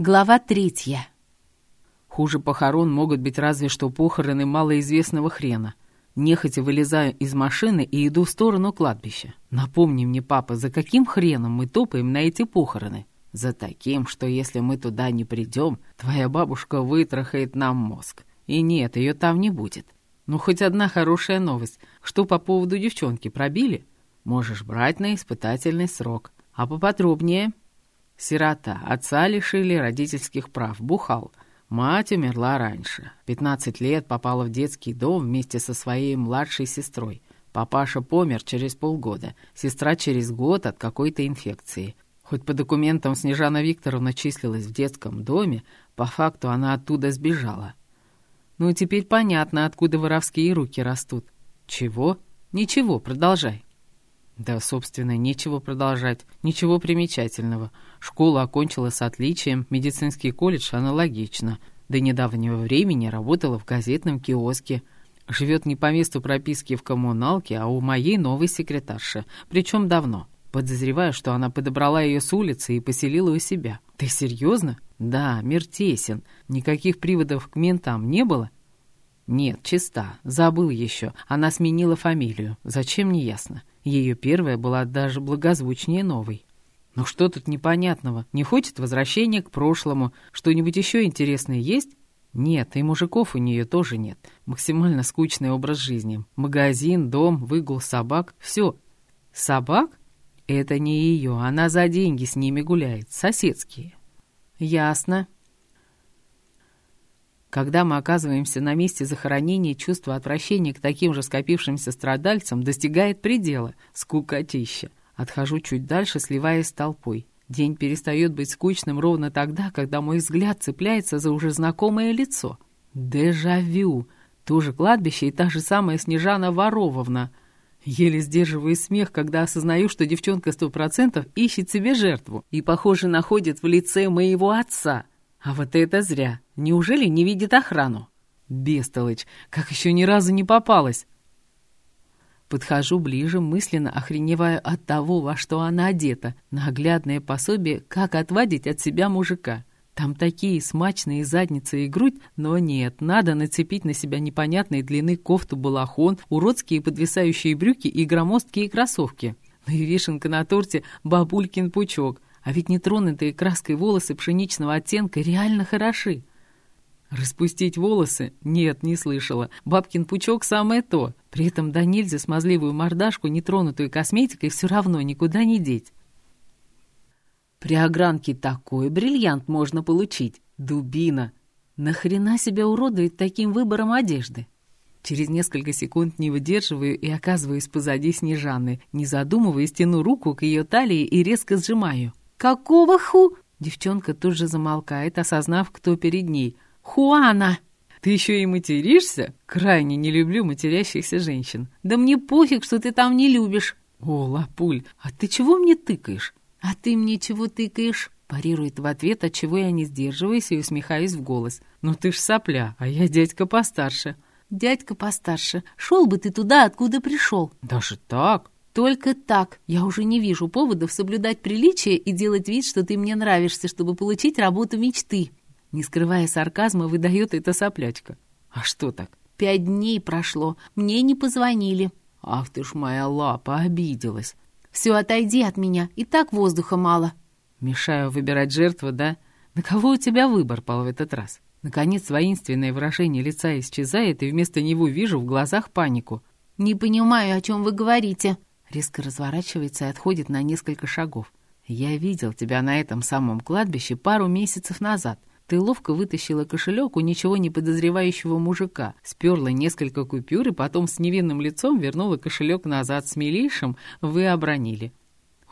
Глава третья. Хуже похорон могут быть разве что похороны малоизвестного хрена. Нехотя вылезаю из машины и иду в сторону кладбища. Напомни мне, папа, за каким хреном мы топаем на эти похороны? За таким, что если мы туда не придем, твоя бабушка вытрахает нам мозг. И нет, ее там не будет. Ну, хоть одна хорошая новость. Что по поводу девчонки пробили? Можешь брать на испытательный срок. А поподробнее Сирота. Отца лишили родительских прав. Бухал. Мать умерла раньше. 15 лет попала в детский дом вместе со своей младшей сестрой. Папаша помер через полгода, сестра через год от какой-то инфекции. Хоть по документам Снежана Викторовна числилась в детском доме, по факту она оттуда сбежала. Ну, теперь понятно, откуда воровские руки растут. Чего? Ничего, продолжай. Да, собственно, нечего продолжать. Ничего примечательного. Школу окончила с отличием, медицинский колледж аналогично. До недавнего времени работала в газетном киоске. Живет не по месту прописки в коммуналке, а у моей новой секретарши. Причем давно. Подозреваю, что она подобрала ее с улицы и поселила у себя. Ты серьезно? Да, мир тесен. Никаких приводов к ментам не было? Нет, чиста. Забыл еще. Она сменила фамилию. Зачем, не ясно. Ее первая была даже благозвучнее новой. Ну что тут непонятного? Не хочет возвращения к прошлому? Что-нибудь еще интересное есть? Нет, и мужиков у нее тоже нет. Максимально скучный образ жизни. Магазин, дом, выгул собак. Все. Собак? Это не ее. Она за деньги с ними гуляет. Соседские. Ясно. Когда мы оказываемся на месте захоронения, чувство отвращения к таким же скопившимся страдальцам достигает предела. Скукотища. Отхожу чуть дальше, сливаясь с толпой. День перестает быть скучным ровно тогда, когда мой взгляд цепляется за уже знакомое лицо. Дежавю. То же кладбище и та же самая Снежана Ворововна. Еле сдерживаю смех, когда осознаю, что девчонка сто процентов ищет себе жертву и, похоже, находит в лице моего отца. А вот это зря. Неужели не видит охрану? Бестолочь, как еще ни разу не попалась. Подхожу ближе, мысленно охреневая от того, во что она одета. Наглядное пособие, как отвадить от себя мужика. Там такие смачные задницы и грудь, но нет, надо нацепить на себя непонятной длины кофту-балахон, уродские подвисающие брюки и громоздкие кроссовки. Ну и вишенка на торте — бабулькин пучок. А ведь нетронутые краской волосы пшеничного оттенка реально хороши. Распустить волосы? Нет, не слышала. Бабкин пучок самое то. При этом до нельзя смазливую мордашку, нетронутую косметикой, все равно никуда не деть. При огранке такой бриллиант можно получить. Дубина. Нахрена себя уродует таким выбором одежды? Через несколько секунд не выдерживаю и оказываюсь позади Снежаны. Не задумываясь, тяну руку к ее талии и резко сжимаю. «Какого ху?» Девчонка тут же замолкает, осознав, кто перед ней. «Хуана!» «Ты еще и материшься?» «Крайне не люблю матерящихся женщин». «Да мне пофиг, что ты там не любишь». «О, Лапуль, а ты чего мне тыкаешь?» «А ты мне чего тыкаешь?» Парирует в ответ, от чего я не сдерживаюсь и усмехаюсь в голос. «Ну ты ж сопля, а я дядька постарше». «Дядька постарше, шел бы ты туда, откуда пришел». «Даже так?» «Только так. Я уже не вижу поводов соблюдать приличие и делать вид, что ты мне нравишься, чтобы получить работу мечты». Не скрывая сарказма, выдает эта соплячка. «А что так?» «Пять дней прошло. Мне не позвонили». «Ах ты ж моя лапа, обиделась». «Все, отойди от меня. И так воздуха мало». «Мешаю выбирать жертву, да? На кого у тебя выбор пал в этот раз?» Наконец, воинственное выражение лица исчезает, и вместо него вижу в глазах панику. «Не понимаю, о чем вы говорите», Резко разворачивается и отходит на несколько шагов. «Я видел тебя на этом самом кладбище пару месяцев назад. Ты ловко вытащила кошелек у ничего не подозревающего мужика, сперла несколько купюр и потом с невинным лицом вернула кошелек назад с милейшим, вы обронили.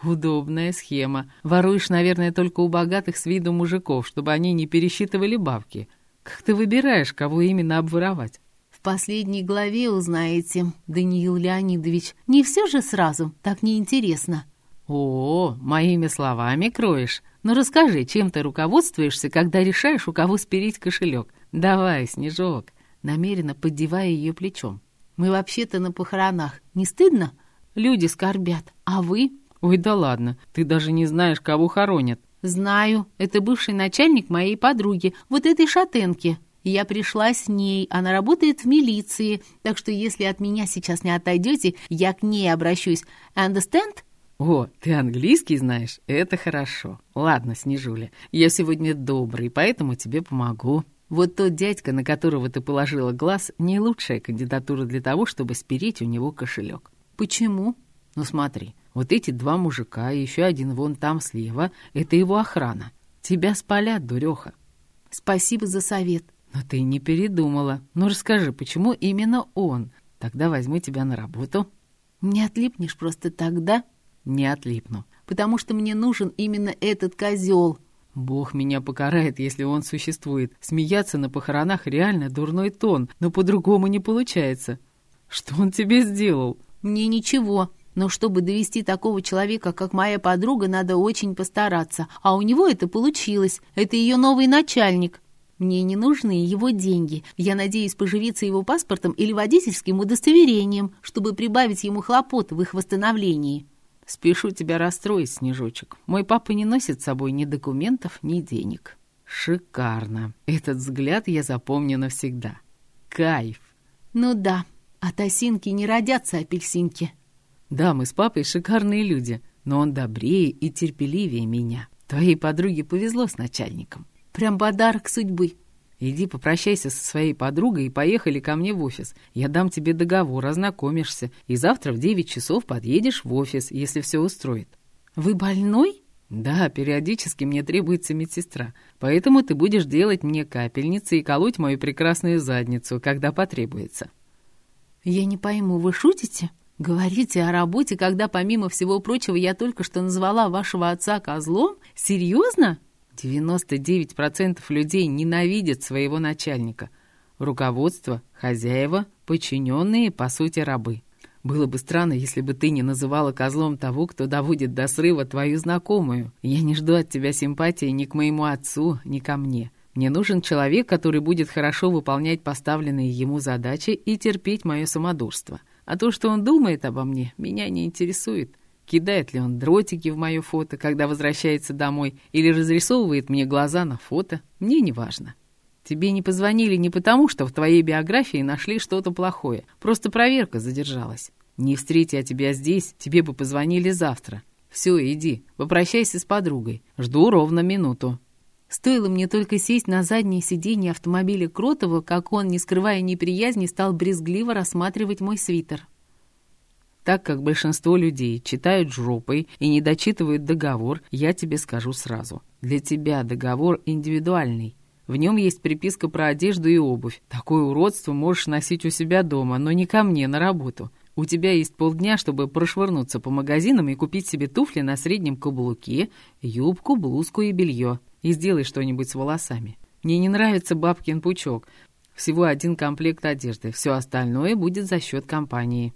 Удобная схема. Воруешь, наверное, только у богатых с виду мужиков, чтобы они не пересчитывали бабки. Как ты выбираешь, кого именно обворовать? Последней главе узнаете, Даниил Леонидович. Не все же сразу, так неинтересно». «О, моими словами кроешь. Ну расскажи, чем ты руководствуешься, когда решаешь, у кого спереть кошелек? Давай, Снежок». Намеренно поддевая ее плечом. «Мы вообще-то на похоронах. Не стыдно? Люди скорбят. А вы?» «Ой, да ладно. Ты даже не знаешь, кого хоронят». «Знаю, это бывший начальник моей подруги, вот этой шатенки. Я пришла с ней, она работает в милиции, так что если от меня сейчас не отойдете, я к ней обращусь. Understand?» «О, ты английский знаешь? Это хорошо. Ладно, Снежуля, я сегодня добрый, поэтому тебе помогу». Вот тот дядька, на которого ты положила глаз, не лучшая кандидатура для того, чтобы спереть у него кошелек. Почему? Ну смотри, вот эти два мужика и еще один вон там слева — это его охрана. Тебя спалят, дуреха. Спасибо за совет. Но ты не передумала. Ну расскажи, почему именно он? Тогда возьму тебя на работу. Не отлипнешь просто тогда? Не отлипну, потому что мне нужен именно этот козел. Бог меня покарает, если он существует. Смеяться на похоронах реально дурной тон, но по-другому не получается. Что он тебе сделал? Мне ничего. Но чтобы довести такого человека, как моя подруга, надо очень постараться. А у него это получилось. Это ее новый начальник. Мне не нужны его деньги. Я надеюсь поживиться его паспортом или водительским удостоверением, чтобы прибавить ему хлопот в их восстановлении. «Спешу тебя расстроить, Снежочек. Мой папа не носит с собой ни документов, ни денег». «Шикарно. Этот взгляд я запомню навсегда. Кайф». «Ну да, от осинки не родятся апельсинки». «Да, мы с папой шикарные люди, но он добрее и терпеливее меня. Твоей подруге повезло с начальником». «Прям подарок судьбы», Иди попрощайся со своей подругой и поехали ко мне в офис. Я дам тебе договор, ознакомишься, и завтра в девять часов подъедешь в офис, если все устроит». «Вы больной?» «Да, периодически мне требуется медсестра, поэтому ты будешь делать мне капельницы и колоть мою прекрасную задницу, когда потребуется». «Я не пойму, вы шутите? Говорите о работе, когда, помимо всего прочего, я только что назвала вашего отца козлом? Серьезно?» 99% людей ненавидят своего начальника. Руководство, хозяева, подчиненные, по сути, рабы. Было бы странно, если бы ты не называла козлом того, кто доводит до срыва твою знакомую. Я не жду от тебя симпатии ни к моему отцу, ни ко мне. Мне нужен человек, который будет хорошо выполнять поставленные ему задачи и терпеть мое самодурство. А то, что он думает обо мне, меня не интересует. Кидает ли он дротики в мое фото, когда возвращается домой, или разрисовывает мне глаза на фото, мне не важно. Тебе не позвонили не потому, что в твоей биографии нашли что-то плохое, просто проверка задержалась. Не встретя тебя здесь, тебе бы позвонили завтра. Все, иди, попрощайся с подругой. Жду ровно минуту. Стоило мне только сесть на заднее сиденье автомобиля Кротова, как он, не скрывая неприязни, стал брезгливо рассматривать мой свитер. Так как большинство людей читают жопой и не дочитывают договор, я тебе скажу сразу. Для тебя договор индивидуальный. В нем есть приписка про одежду и обувь. Такое уродство можешь носить у себя дома, но не ко мне на работу. У тебя есть полдня, чтобы прошвырнуться по магазинам и купить себе туфли на среднем каблуке, юбку, блузку и белье. И сделай что-нибудь с волосами. Мне не нравится бабкин пучок. Всего один комплект одежды. Все остальное будет за счет компании.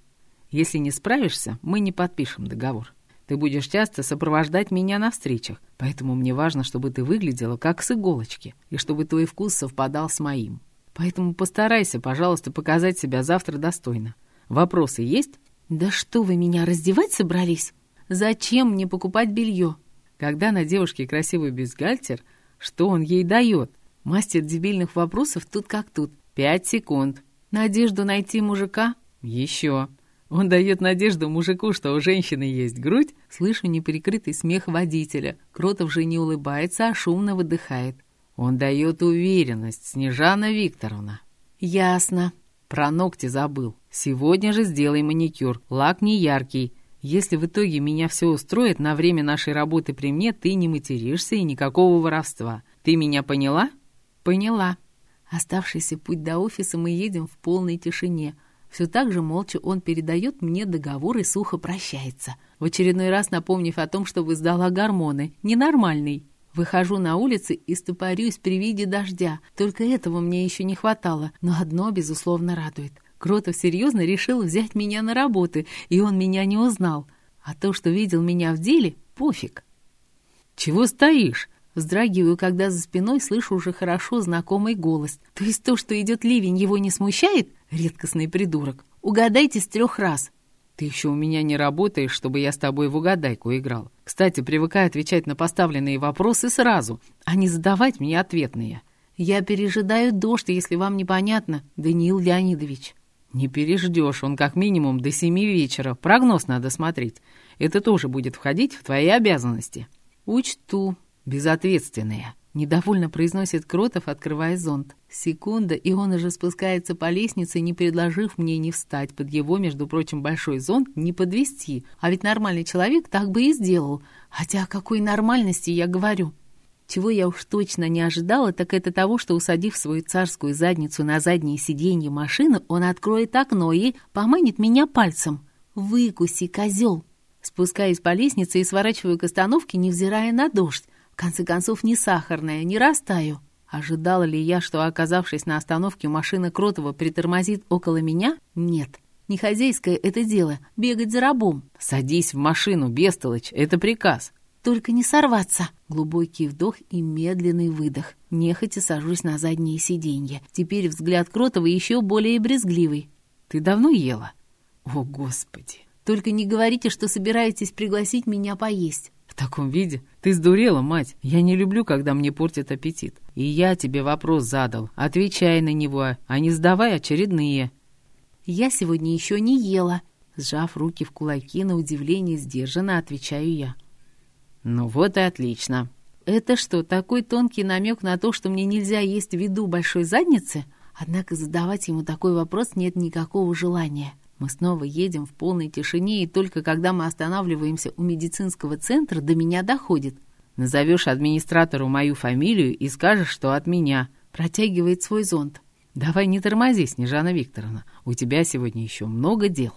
Если не справишься, мы не подпишем договор. Ты будешь часто сопровождать меня на встречах, поэтому мне важно, чтобы ты выглядела как с иголочки, и чтобы твой вкус совпадал с моим. Поэтому постарайся, пожалуйста, показать себя завтра достойно. Вопросы есть? Да что вы меня раздевать собрались? Зачем мне покупать белье? Когда на девушке красивый бюстгальтер, что он ей дает? Мастер дебильных вопросов тут как тут. Пять секунд. Надежду найти мужика? Еще. Он дает надежду мужику, что у женщины есть грудь. Слышу неприкрытый смех водителя. Кротов же не улыбается, а шумно выдыхает. Он дает уверенность, Снежана Викторовна. Ясно. Про ногти забыл. Сегодня же сделай маникюр. Лак не яркий. Если в итоге меня все устроит, на время нашей работы при мне ты не материшься и никакого воровства. Ты меня поняла? Поняла. Оставшийся путь до офиса мы едем в полной тишине. Все так же молча он передает мне договор и сухо прощается, в очередной раз напомнив о том, что сдала гормоны. Ненормальный. Выхожу на улицы и стопорюсь при виде дождя. Только этого мне еще не хватало, но одно, безусловно, радует. Кротов серьезно решил взять меня на работы, и он меня не узнал. А то, что видел меня в деле, пофиг. «Чего стоишь?» Вздрагиваю, когда за спиной слышу уже хорошо знакомый голос. То есть то, что идет ливень, его не смущает? Редкостный придурок. Угадайте с трех раз. Ты еще у меня не работаешь, чтобы я с тобой в угадайку играл. Кстати, привыкай отвечать на поставленные вопросы сразу, а не задавать мне ответные. Я пережидаю дождь, если вам непонятно, Даниил Леонидович. Не переждешь, он как минимум до семи вечера. Прогноз надо смотреть. Это тоже будет входить в твои обязанности. Учту. Безответственные. Недовольно произносит Кротов, открывая зонт. Секунда, и он уже спускается по лестнице, не предложив мне не встать под его, между прочим, большой зонт, не подвести. А ведь нормальный человек так бы и сделал. Хотя о какой нормальности я говорю? Чего я уж точно не ожидала, так это того, что, усадив свою царскую задницу на заднее сиденье машины, он откроет окно и поманит меня пальцем. «Выкуси, козел!» Спускаюсь по лестнице и сворачиваю к остановке, невзирая на дождь конце концов, не сахарная, не растаю. Ожидала ли я, что, оказавшись на остановке, машина Кротова притормозит около меня? Нет. Не хозяйское это дело — бегать за рабом. «Садись в машину, бестолочь, это приказ». «Только не сорваться!» Глубокий вдох и медленный выдох. Нехотя сажусь на заднее сиденье. Теперь взгляд Кротова еще более брезгливый. «Ты давно ела?» «О, Господи!» «Только не говорите, что собираетесь пригласить меня поесть. «В таком виде? Ты сдурела, мать. Я не люблю, когда мне портят аппетит. И я тебе вопрос задал. Отвечай на него, а не сдавай очередные». «Я сегодня еще не ела». Сжав руки в кулаки, на удивление сдержанно отвечаю я. «Ну вот и отлично». «Это что, такой тонкий намек на то, что мне нельзя есть в виду большой задницы?» Однако задавать ему такой вопрос нет никакого желания. Мы снова едем в полной тишине, и только когда мы останавливаемся у медицинского центра, до меня доходит. «Назовешь администратору мою фамилию и скажешь, что от меня», — протягивает свой зонт. «Давай не тормози, Снежана Викторовна, у тебя сегодня еще много дел».